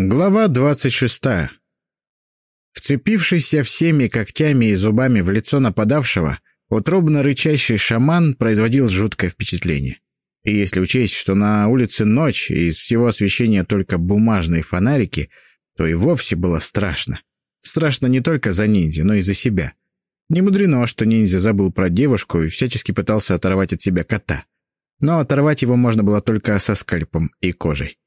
Глава двадцать шестая. Вцепившийся всеми когтями и зубами в лицо нападавшего, утробно рычащий шаман производил жуткое впечатление. И если учесть, что на улице ночь, и из всего освещения только бумажные фонарики, то и вовсе было страшно. Страшно не только за ниндзя, но и за себя. Не мудрено, что ниндзя забыл про девушку и всячески пытался оторвать от себя кота. Но оторвать его можно было только со скальпом и кожей.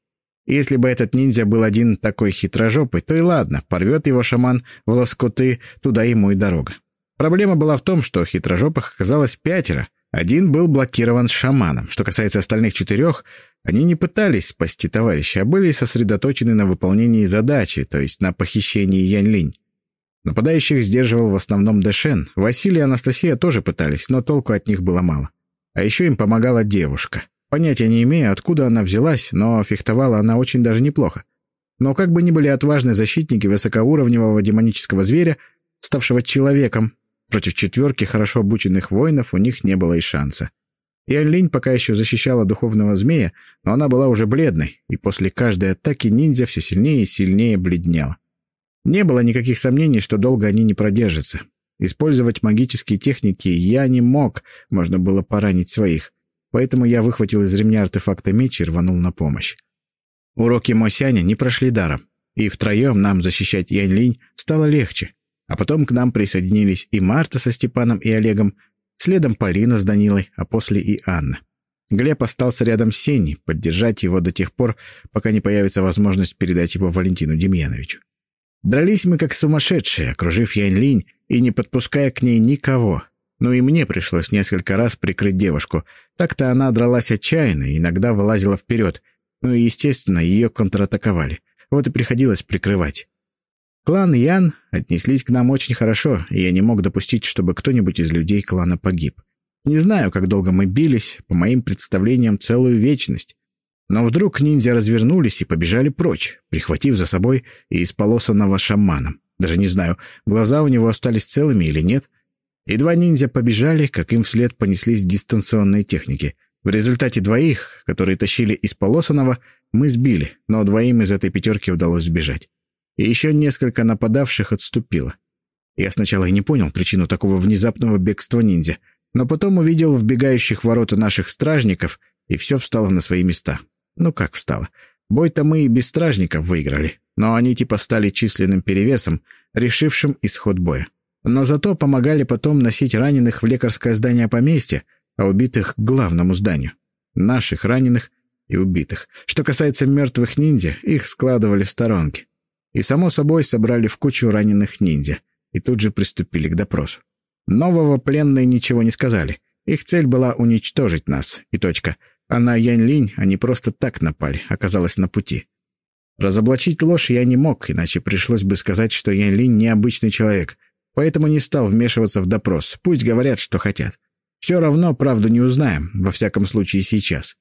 Если бы этот ниндзя был один такой хитрожопый, то и ладно, порвет его шаман в лоскуты, туда ему и дорога. Проблема была в том, что хитрожопых оказалось пятеро. Один был блокирован шаманом. Что касается остальных четырех, они не пытались спасти товарища, а были сосредоточены на выполнении задачи, то есть на похищении Янь-Линь. Нападающих сдерживал в основном Дэшен. Василий и Анастасия тоже пытались, но толку от них было мало. А еще им помогала девушка. Понятия не имею, откуда она взялась, но фехтовала она очень даже неплохо. Но как бы ни были отважны защитники высокоуровневого демонического зверя, ставшего человеком, против четверки хорошо обученных воинов у них не было и шанса. Ян пока еще защищала духовного змея, но она была уже бледной, и после каждой атаки ниндзя все сильнее и сильнее бледнела. Не было никаких сомнений, что долго они не продержатся. Использовать магические техники я не мог, можно было поранить своих. Поэтому я выхватил из ремня артефакта меч и рванул на помощь. Уроки Мосяня не прошли даром, и втроем нам защищать Янь-Линь стало легче. А потом к нам присоединились и Марта со Степаном и Олегом, следом Полина с Данилой, а после и Анна. Глеб остался рядом с Сеней, поддержать его до тех пор, пока не появится возможность передать его Валентину Демьяновичу. Дрались мы как сумасшедшие, окружив Янь-Линь и не подпуская к ней никого, но и мне пришлось несколько раз прикрыть девушку. Так-то она дралась отчаянно, иногда вылазила вперед. Ну и, естественно, ее контратаковали. Вот и приходилось прикрывать. Клан Ян отнеслись к нам очень хорошо, и я не мог допустить, чтобы кто-нибудь из людей клана погиб. Не знаю, как долго мы бились, по моим представлениям, целую вечность. Но вдруг ниндзя развернулись и побежали прочь, прихватив за собой и исполосанного шаманом. Даже не знаю, глаза у него остались целыми или нет — и два ниндзя побежали, как им вслед понеслись дистанционные техники. В результате двоих, которые тащили из Полосанова, мы сбили, но двоим из этой пятерки удалось сбежать. И еще несколько нападавших отступило. Я сначала и не понял причину такого внезапного бегства ниндзя, но потом увидел вбегающих в ворота наших стражников, и все встало на свои места. Ну как встало? Бой-то мы и без стражников выиграли, но они типа стали численным перевесом, решившим исход боя. Но зато помогали потом носить раненых в лекарское здание поместья, а убитых — к главному зданию. Наших раненых и убитых. Что касается мертвых ниндзя, их складывали в сторонки. И, само собой, собрали в кучу раненых ниндзя. И тут же приступили к допросу. Нового пленные ничего не сказали. Их цель была уничтожить нас, и точка. А на Янь-Линь они просто так напали, оказалось на пути. Разоблачить ложь я не мог, иначе пришлось бы сказать, что Янь-Линь необычный человек — Поэтому не стал вмешиваться в допрос. Пусть говорят, что хотят. Все равно правду не узнаем, во всяком случае сейчас.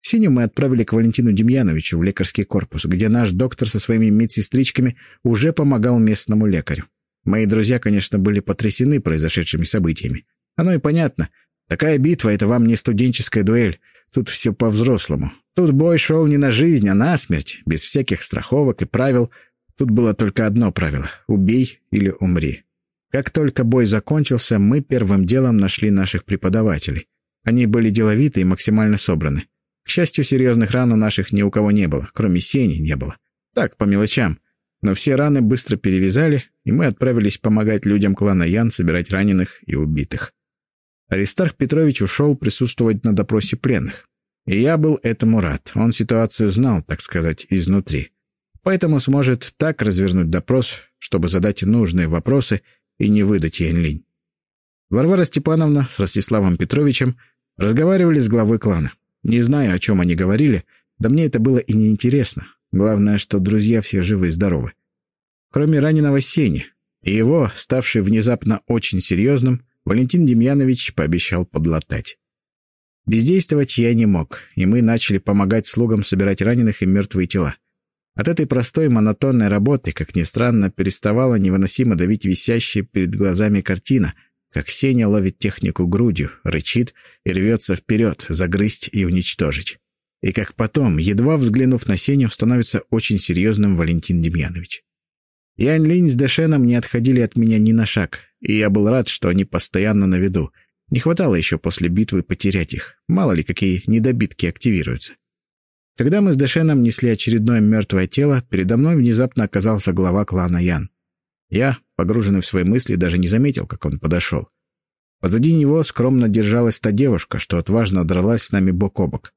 Синю мы отправили к Валентину Демьяновичу в лекарский корпус, где наш доктор со своими медсестричками уже помогал местному лекарю. Мои друзья, конечно, были потрясены произошедшими событиями. Оно и понятно. Такая битва — это вам не студенческая дуэль. Тут все по-взрослому. Тут бой шел не на жизнь, а на смерть, без всяких страховок и правил — Тут было только одно правило — убей или умри. Как только бой закончился, мы первым делом нашли наших преподавателей. Они были деловиты и максимально собраны. К счастью, серьезных ран у наших ни у кого не было, кроме Сени не было. Так, по мелочам. Но все раны быстро перевязали, и мы отправились помогать людям клана Ян собирать раненых и убитых. Аристарх Петрович ушел присутствовать на допросе пленных. И я был этому рад. Он ситуацию знал, так сказать, изнутри поэтому сможет так развернуть допрос, чтобы задать нужные вопросы и не выдать Янь-Линь. Варвара Степановна с Ростиславом Петровичем разговаривали с главой клана. Не знаю, о чем они говорили, да мне это было и неинтересно. Главное, что друзья все живы и здоровы. Кроме раненого Сени, и его, ставший внезапно очень серьезным, Валентин Демьянович пообещал подлатать. Бездействовать я не мог, и мы начали помогать слугам собирать раненых и мертвые тела. От этой простой монотонной работы, как ни странно, переставала невыносимо давить висящая перед глазами картина, как Сеня ловит технику грудью, рычит и рвется вперед, загрызть и уничтожить. и как потом, едва взглянув на Сеню, становится очень серьезным Валентин Демьянович. Янь Линь с Дэшеном не отходили от меня ни на шаг, и я был рад, что они постоянно на виду. Не хватало еще после битвы потерять их. Мало ли, какие недобитки активируются. Когда мы с Дэшеном несли очередное мертвое тело, передо мной внезапно оказался глава клана Ян. Я, погруженный в свои мысли, даже не заметил, как он подошел. Позади него скромно держалась та девушка, что отважно дралась с нами бок о бок.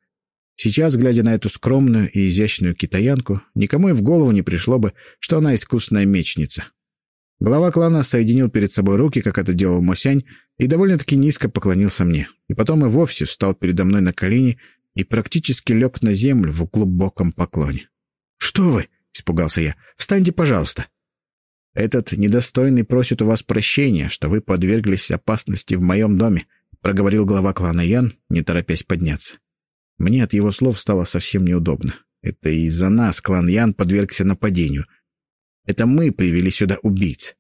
Сейчас, глядя на эту скромную и изящную китаянку, никому и в голову не пришло бы, что она искусная мечница. Глава клана соединил перед собой руки, как это делал Мосянь, и довольно-таки низко поклонился мне. И потом и вовсе встал передо мной на колени и практически лег на землю в глубоком поклоне. «Что вы?» — испугался я. «Встаньте, пожалуйста». «Этот недостойный просит у вас прощения, что вы подверглись опасности в моем доме», — проговорил глава клана Ян, не торопясь подняться. Мне от его слов стало совсем неудобно. Это из-за нас клан Ян подвергся нападению. Это мы привели сюда убийц.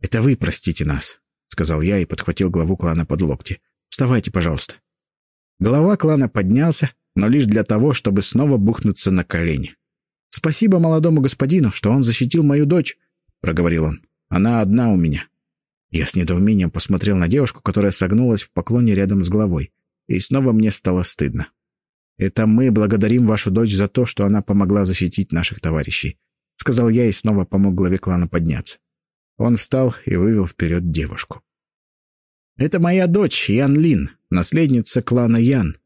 «Это вы простите нас», — сказал я и подхватил главу клана под локти. «Вставайте, пожалуйста». Глава клана поднялся, но лишь для того, чтобы снова бухнуться на колени. «Спасибо молодому господину, что он защитил мою дочь», — проговорил он. «Она одна у меня». Я с недоумением посмотрел на девушку, которая согнулась в поклоне рядом с головой. И снова мне стало стыдно. «Это мы благодарим вашу дочь за то, что она помогла защитить наших товарищей», — сказал я и снова помог главе клана подняться. Он встал и вывел вперед девушку. «Это моя дочь, Ян Лин, наследница клана Ян».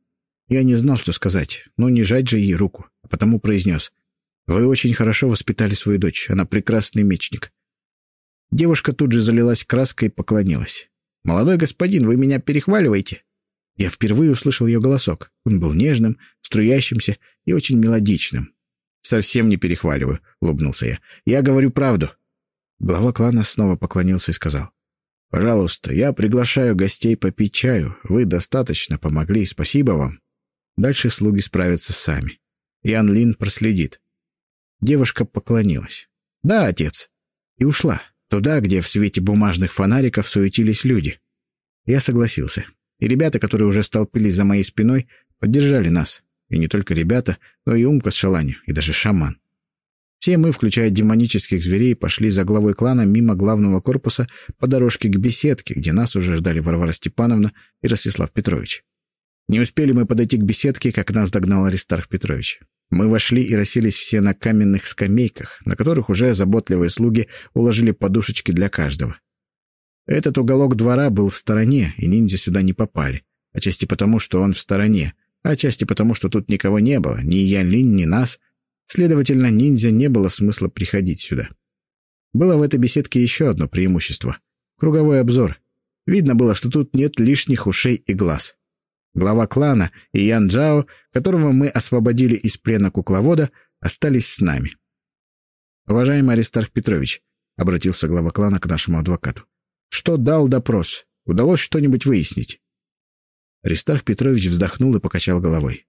Я не знал, что сказать, но не жать же ей руку, а потому произнес. «Вы очень хорошо воспитали свою дочь, она прекрасный мечник». Девушка тут же залилась краской и поклонилась. «Молодой господин, вы меня перехваливаете?» Я впервые услышал ее голосок. Он был нежным, струящимся и очень мелодичным. «Совсем не перехваливаю», — улыбнулся я. «Я говорю правду». Глава клана снова поклонился и сказал. «Пожалуйста, я приглашаю гостей попить чаю. Вы достаточно помогли, спасибо вам». Дальше слуги справятся сами. Ян Лин проследит. Девушка поклонилась. «Да, отец». И ушла. Туда, где в свете бумажных фонариков суетились люди. Я согласился. И ребята, которые уже столпились за моей спиной, поддержали нас. И не только ребята, но и Умка с Шаланью, и даже шаман. Все мы, включая демонических зверей, пошли за главой клана мимо главного корпуса по дорожке к беседке, где нас уже ждали Варвара Степановна и Ростислав Петрович. Не успели мы подойти к беседке, как нас догнал Аристарх Петрович. Мы вошли и расселись все на каменных скамейках, на которых уже заботливые слуги уложили подушечки для каждого. Этот уголок двора был в стороне, и ниндзя сюда не попали. Отчасти потому, что он в стороне, а отчасти потому, что тут никого не было, ни Ян Линь, ни нас. Следовательно, ниндзя не было смысла приходить сюда. Было в этой беседке еще одно преимущество — круговой обзор. Видно было, что тут нет лишних ушей и глаз. Глава клана и Ян Джао, которого мы освободили из плена кукловода, остались с нами. «Уважаемый Аристарх Петрович», — обратился глава клана к нашему адвокату, что дал допрос? Удалось что-нибудь выяснить?» Аристарх Петрович вздохнул и покачал головой.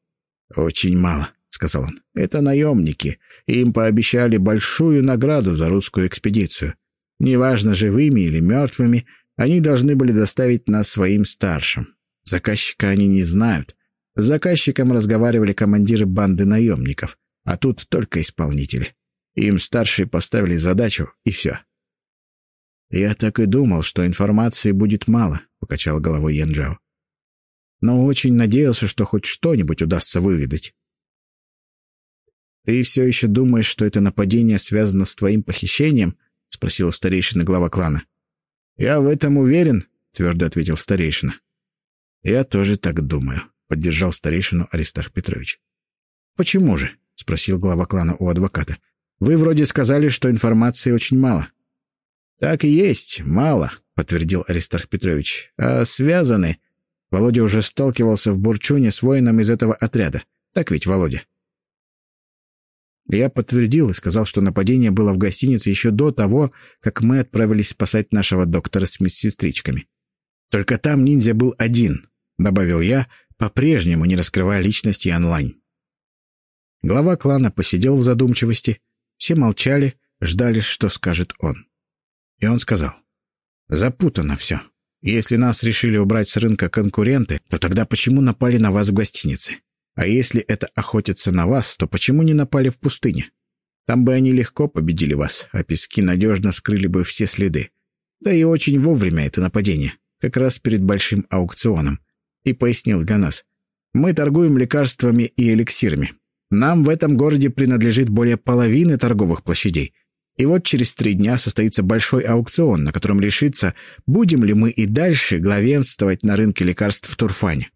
«Очень мало», — сказал он. «Это наемники. Им пообещали большую награду за русскую экспедицию. Неважно, живыми или мертвыми, они должны были доставить нас своим старшим. Заказчика они не знают. С заказчиком разговаривали командиры банды наемников, а тут только исполнители. Им старшие поставили задачу, и все. «Я так и думал, что информации будет мало», — покачал головой Янджао. «Но очень надеялся, что хоть что-нибудь удастся выведать». «Ты все еще думаешь, что это нападение связано с твоим похищением?» — спросил старейшина глава клана. «Я в этом уверен», — твердо ответил старейшина. «Я тоже так думаю», — поддержал старейшину Аристарх Петрович. «Почему же?» — спросил глава клана у адвоката. «Вы вроде сказали, что информации очень мало». «Так и есть, мало», — подтвердил Аристарх Петрович. «А связаны...» Володя уже сталкивался в Бурчуне с воином из этого отряда. Так ведь, Володя? Я подтвердил и сказал, что нападение было в гостинице еще до того, как мы отправились спасать нашего доктора с медсестричками. «Только там ниндзя был один», — добавил я, по-прежнему не раскрывая личности онлайн. Глава клана посидел в задумчивости. Все молчали, ждали, что скажет он. И он сказал, «Запутано все. Если нас решили убрать с рынка конкуренты, то тогда почему напали на вас в гостинице? А если это охотятся на вас, то почему не напали в пустыне? Там бы они легко победили вас, а пески надежно скрыли бы все следы. Да и очень вовремя это нападение, как раз перед большим аукционом. И пояснил для нас. Мы торгуем лекарствами и эликсирами. Нам в этом городе принадлежит более половины торговых площадей. И вот через три дня состоится большой аукцион, на котором решится, будем ли мы и дальше главенствовать на рынке лекарств в Турфане.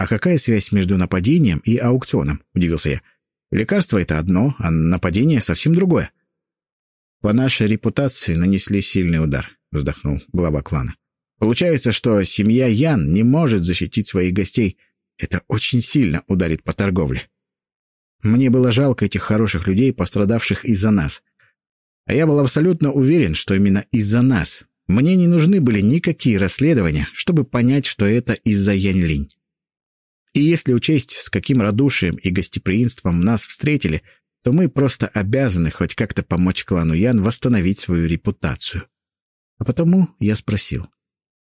«А какая связь между нападением и аукционом?» — удивился я. «Лекарство — это одно, а нападение — совсем другое». «По нашей репутации нанесли сильный удар», — вздохнул глава клана. «Получается, что семья Ян не может защитить своих гостей. Это очень сильно ударит по торговле. Мне было жалко этих хороших людей, пострадавших из-за нас. А я был абсолютно уверен, что именно из-за нас. Мне не нужны были никакие расследования, чтобы понять, что это из-за Янь-Линь. И если учесть, с каким радушием и гостеприимством нас встретили, то мы просто обязаны хоть как-то помочь клану Ян восстановить свою репутацию. А потому я спросил,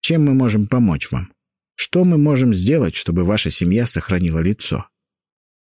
чем мы можем помочь вам? Что мы можем сделать, чтобы ваша семья сохранила лицо?